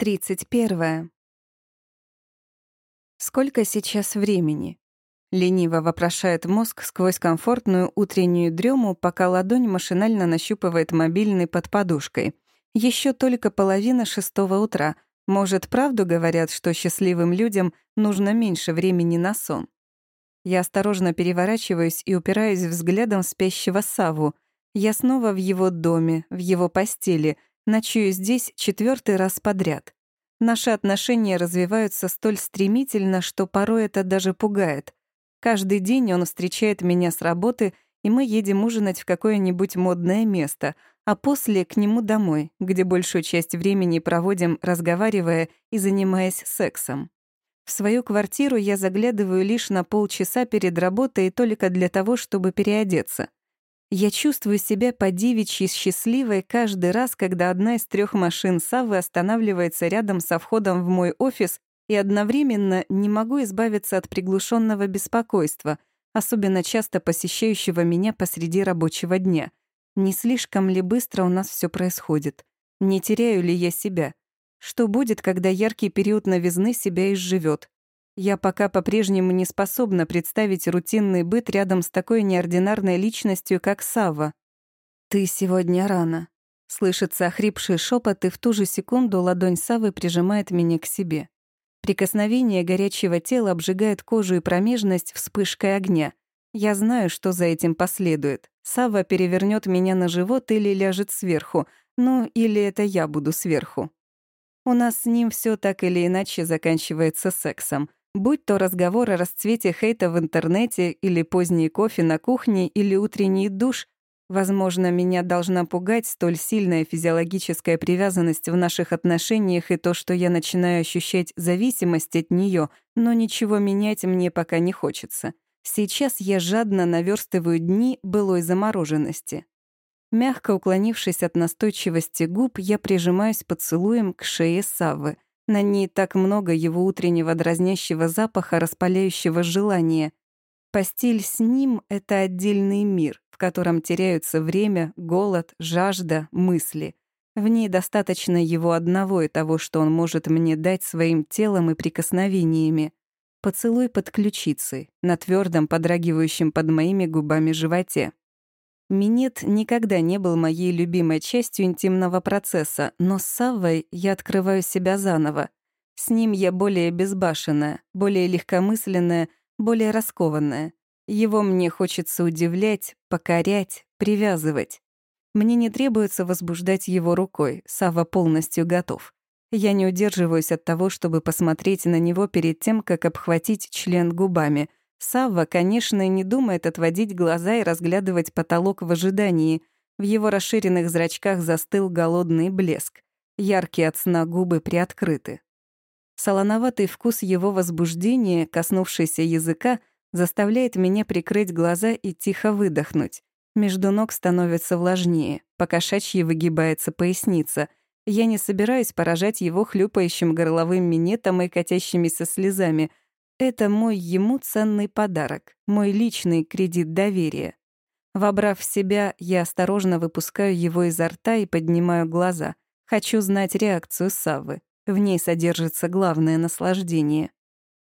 31. Сколько сейчас времени? Лениво вопрошает мозг сквозь комфортную утреннюю дрему, пока ладонь машинально нащупывает мобильный под подушкой. Еще только половина шестого утра. Может, правду говорят, что счастливым людям нужно меньше времени на сон? Я осторожно переворачиваюсь и упираюсь взглядом в спящего Саву. Я снова в его доме, в его постели — Ночую здесь четвертый раз подряд. Наши отношения развиваются столь стремительно, что порой это даже пугает. Каждый день он встречает меня с работы, и мы едем ужинать в какое-нибудь модное место, а после к нему домой, где большую часть времени проводим, разговаривая и занимаясь сексом. В свою квартиру я заглядываю лишь на полчаса перед работой только для того, чтобы переодеться — я чувствую себя по-девичьи счастливой каждый раз, когда одна из трех машин Савы останавливается рядом со входом в мой офис и одновременно не могу избавиться от приглушенного беспокойства, особенно часто посещающего меня посреди рабочего дня. Не слишком ли быстро у нас все происходит? Не теряю ли я себя? Что будет, когда яркий период новизны себя изживет? Я пока по-прежнему не способна представить рутинный быт рядом с такой неординарной личностью, как Сава. «Ты сегодня рано», — слышится охрипший шепот, и в ту же секунду ладонь Савы прижимает меня к себе. Прикосновение горячего тела обжигает кожу и промежность вспышкой огня. Я знаю, что за этим последует. Сава перевернет меня на живот или ляжет сверху, ну или это я буду сверху. У нас с ним все так или иначе заканчивается сексом — Будь то разговор о расцвете хейта в интернете, или поздний кофе на кухне, или утренний душ, возможно, меня должна пугать столь сильная физиологическая привязанность в наших отношениях и то, что я начинаю ощущать зависимость от нее, но ничего менять мне пока не хочется. Сейчас я жадно наверстываю дни былой замороженности. Мягко уклонившись от настойчивости губ, я прижимаюсь поцелуем к шее Саввы — на ней так много его утреннего дразнящего запаха, распаляющего желания. Постель с ним — это отдельный мир, в котором теряются время, голод, жажда, мысли. В ней достаточно его одного и того, что он может мне дать своим телом и прикосновениями. Поцелуй под ключицей, на твердом, подрагивающем под моими губами животе. Минет никогда не был моей любимой частью интимного процесса, но с Саввой я открываю себя заново. С ним я более безбашенная, более легкомысленная, более раскованная. Его мне хочется удивлять, покорять, привязывать. Мне не требуется возбуждать его рукой, Сава полностью готов. Я не удерживаюсь от того, чтобы посмотреть на него перед тем, как обхватить член губами — Савва, конечно, не думает отводить глаза и разглядывать потолок в ожидании. В его расширенных зрачках застыл голодный блеск. Яркие от сна губы приоткрыты. Солоноватый вкус его возбуждения, коснувшийся языка, заставляет меня прикрыть глаза и тихо выдохнуть. Между ног становится влажнее, покошачьи выгибается поясница. Я не собираюсь поражать его хлюпающим горловым минетом и катящимися слезами — это мой ему ценный подарок, мой личный кредит доверия. Вобрав в себя, я осторожно выпускаю его изо рта и поднимаю глаза. Хочу знать реакцию Саввы. В ней содержится главное наслаждение.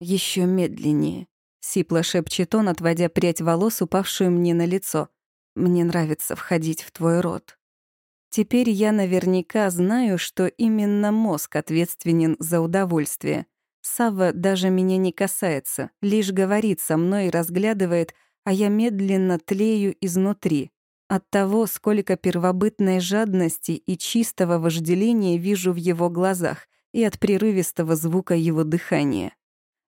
Еще медленнее. Сипло шепчет он, отводя прядь волос, упавшую мне на лицо. «Мне нравится входить в твой рот». Теперь я наверняка знаю, что именно мозг ответственен за удовольствие. Сава даже меня не касается, лишь говорит со мной и разглядывает, а я медленно тлею изнутри. От того, сколько первобытной жадности и чистого вожделения вижу в его глазах, и от прерывистого звука его дыхания.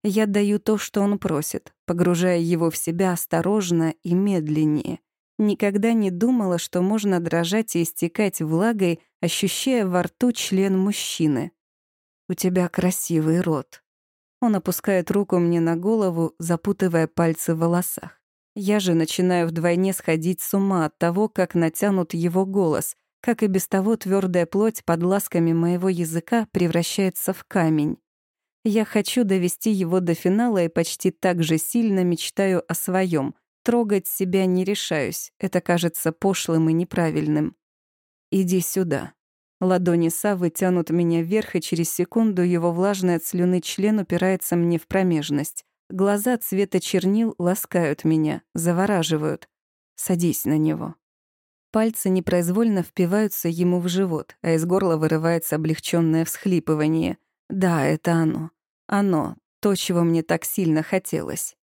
Я даю то, что он просит, погружая его в себя осторожно и медленнее. Никогда не думала, что можно дрожать и истекать влагой, ощущая во рту член мужчины. «У тебя красивый рот», он опускает руку мне на голову, запутывая пальцы в волосах. Я же начинаю вдвойне сходить с ума от того, как натянут его голос, как и без того твердая плоть под ласками моего языка превращается в камень. Я хочу довести его до финала и почти так же сильно мечтаю о своем. Трогать себя не решаюсь, это кажется пошлым и неправильным. «Иди сюда». Ладони Савы тянут меня вверх, и через секунду его влажный от слюны член упирается мне в промежность. Глаза цвета чернил ласкают меня, завораживают. Садись на него. Пальцы непроизвольно впиваются ему в живот, а из горла вырывается облегченное всхлипывание. Да, это оно. Оно, то, чего мне так сильно хотелось.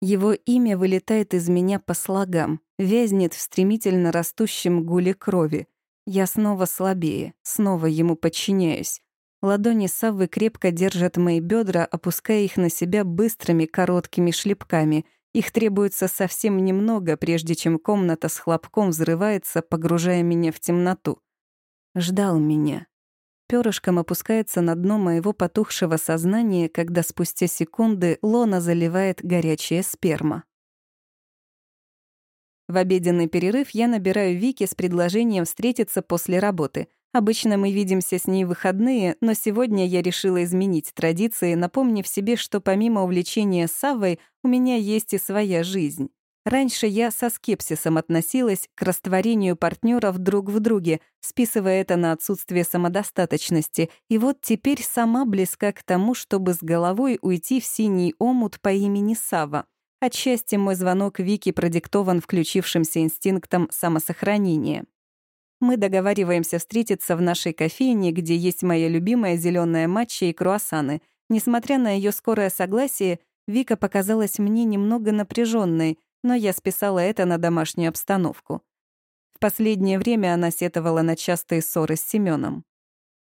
Его имя вылетает из меня по слогам, вязнет в стремительно растущем гуле крови. Я снова слабее, снова ему подчиняюсь. Ладони Саввы крепко держат мои бедра, опуская их на себя быстрыми короткими шлепками. Их требуется совсем немного, прежде чем комната с хлопком взрывается, погружая меня в темноту. Ждал меня, Пёрышком опускается на дно моего потухшего сознания, когда спустя секунды лона заливает горячая сперма. В обеденный перерыв я набираю Вики с предложением встретиться после работы. Обычно мы видимся с ней в выходные, но сегодня я решила изменить традиции, напомнив себе, что помимо увлечения Саввой у меня есть и своя жизнь. Раньше я со скепсисом относилась к растворению партнеров друг в друге, списывая это на отсутствие самодостаточности, и вот теперь сама близка к тому, чтобы с головой уйти в синий омут по имени Сава. Отчасти мой звонок Вики продиктован включившимся инстинктом самосохранения. Мы договариваемся встретиться в нашей кофейне, где есть моя любимая зеленая матча и круассаны. Несмотря на ее скорое согласие, Вика показалась мне немного напряженной, но я списала это на домашнюю обстановку. В последнее время она сетовала на частые ссоры с Семеном.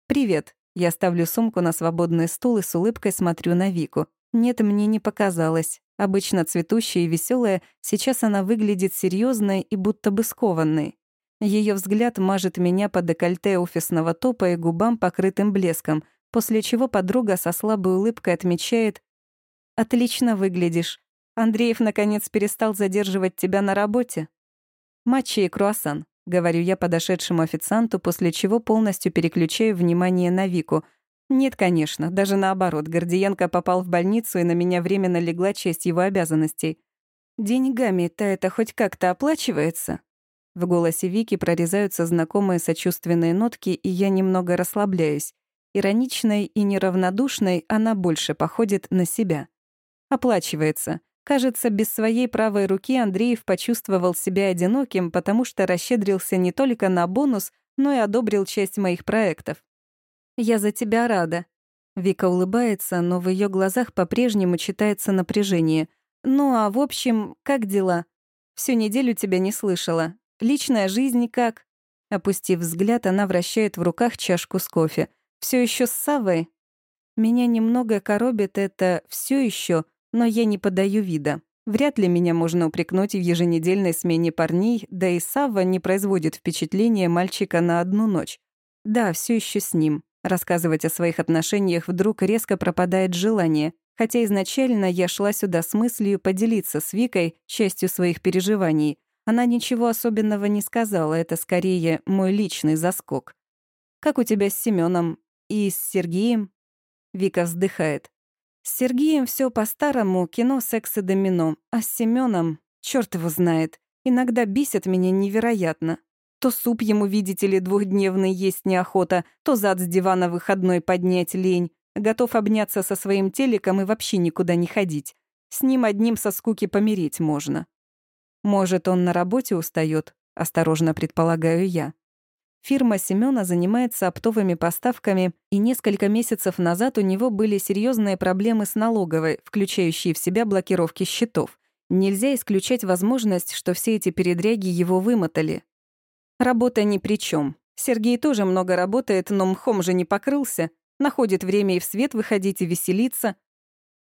«Привет». Я ставлю сумку на свободный стул и с улыбкой смотрю на Вику. Нет, мне не показалось. Обычно цветущая и веселая, сейчас она выглядит серьезной и будто бы скованной. Ее взгляд мажет меня по декольте офисного топа и губам, покрытым блеском, после чего подруга со слабой улыбкой отмечает «Отлично выглядишь. Андреев, наконец, перестал задерживать тебя на работе? Матчи и круассан, говорю я подошедшему официанту, после чего полностью переключаю внимание на Вику. Нет, конечно, даже наоборот, Гордиенко попал в больницу, и на меня временно легла часть его обязанностей. Деньгами-то это хоть как-то оплачивается? В голосе Вики прорезаются знакомые сочувственные нотки, и я немного расслабляюсь. Ироничной и неравнодушной она больше походит на себя. Оплачивается. Кажется, без своей правой руки Андреев почувствовал себя одиноким, потому что расщедрился не только на бонус, но и одобрил часть моих проектов. «Я за тебя рада». Вика улыбается, но в ее глазах по-прежнему читается напряжение. «Ну а в общем, как дела? Всю неделю тебя не слышала. Личная жизнь как?» Опустив взгляд, она вращает в руках чашку с кофе. Все еще с Савой?» Меня немного коробит это все еще, но я не подаю вида. Вряд ли меня можно упрекнуть в еженедельной смене парней, да и Савва не производит впечатления мальчика на одну ночь. Да, все еще с ним. Рассказывать о своих отношениях вдруг резко пропадает желание, хотя изначально я шла сюда с мыслью поделиться с Викой частью своих переживаний. Она ничего особенного не сказала, это скорее мой личный заскок. «Как у тебя с Семеном и с Сергеем?» Вика вздыхает. С Сергеем все по-старому, кино, секс и домино. А с Семеном, черт его знает, иногда бесит меня невероятно. То суп ему, видите ли, двухдневный есть неохота, то зад с дивана выходной поднять лень. Готов обняться со своим телеком и вообще никуда не ходить. С ним одним со скуки помереть можно. Может, он на работе устает, осторожно предполагаю я. Фирма Семёна занимается оптовыми поставками, и несколько месяцев назад у него были серьезные проблемы с налоговой, включающие в себя блокировки счетов. Нельзя исключать возможность, что все эти передряги его вымотали. Работа ни при чем. Сергей тоже много работает, но мхом же не покрылся. Находит время и в свет выходить и веселиться.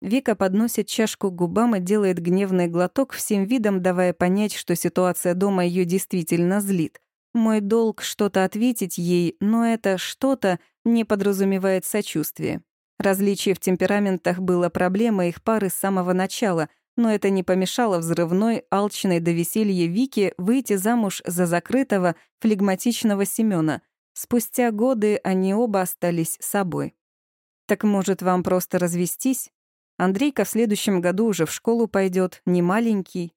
Вика подносит чашку к губам и делает гневный глоток, всем видом давая понять, что ситуация дома ее действительно злит. Мой долг что-то ответить ей, но это что-то не подразумевает сочувствие. Различие в темпераментах было проблемой их пары с самого начала, но это не помешало взрывной, алчной до веселья Вике выйти замуж за закрытого, флегматичного Семёна. Спустя годы они оба остались собой. «Так, может, вам просто развестись? Андрейка в следующем году уже в школу пойдет, не маленький».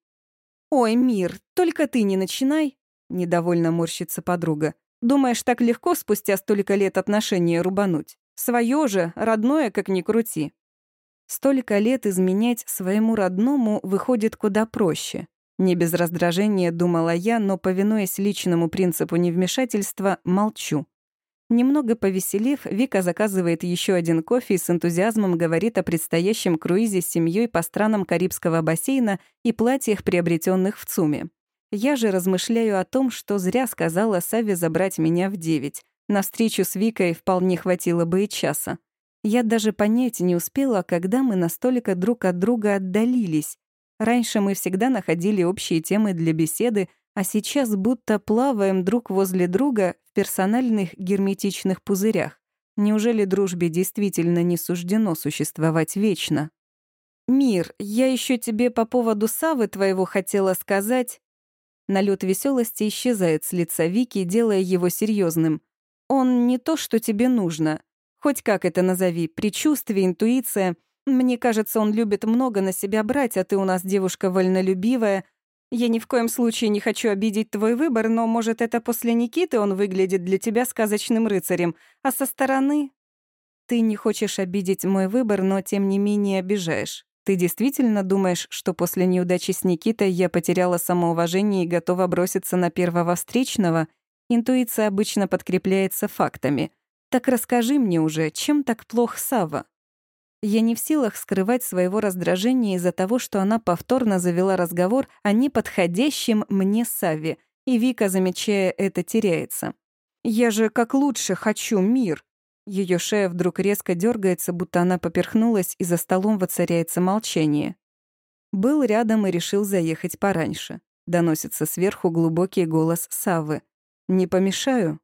«Ой, Мир, только ты не начинай!» Недовольно морщится подруга. Думаешь, так легко спустя столько лет отношения рубануть? Своё же, родное, как ни крути. Столько лет изменять своему родному выходит куда проще. Не без раздражения думала я, но, повинуясь личному принципу невмешательства, молчу. Немного повеселев, Вика заказывает еще один кофе и с энтузиазмом говорит о предстоящем круизе с семьей по странам Карибского бассейна и платьях, приобретенных в ЦУМе. Я же размышляю о том, что зря сказала Саве забрать меня в девять. На встречу с Викой вполне хватило бы и часа. Я даже понять не успела, когда мы настолько друг от друга отдалились. Раньше мы всегда находили общие темы для беседы, а сейчас будто плаваем друг возле друга в персональных герметичных пузырях. Неужели дружбе действительно не суждено существовать вечно? «Мир, я еще тебе по поводу Савы твоего хотела сказать...» Налет веселости исчезает с лица Вики, делая его серьезным. «Он не то, что тебе нужно. Хоть как это назови, предчувствие, интуиция. Мне кажется, он любит много на себя брать, а ты у нас девушка вольнолюбивая, я ни в коем случае не хочу обидеть твой выбор, но, может, это после Никиты он выглядит для тебя сказочным рыцарем, а со стороны... Ты не хочешь обидеть мой выбор, но тем не менее обижаешь. Ты действительно думаешь, что после неудачи с Никитой я потеряла самоуважение и готова броситься на первого встречного? Интуиция обычно подкрепляется фактами. Так расскажи мне уже, чем так плох Сава? Я не в силах скрывать своего раздражения из-за того, что она повторно завела разговор о неподходящем мне Саве, и Вика, замечая это, теряется. «Я же как лучше хочу мир!» Ее шея вдруг резко дергается, будто она поперхнулась, и за столом воцаряется молчание. Был рядом и решил заехать пораньше. Доносится сверху глубокий голос Савы. «Не помешаю?»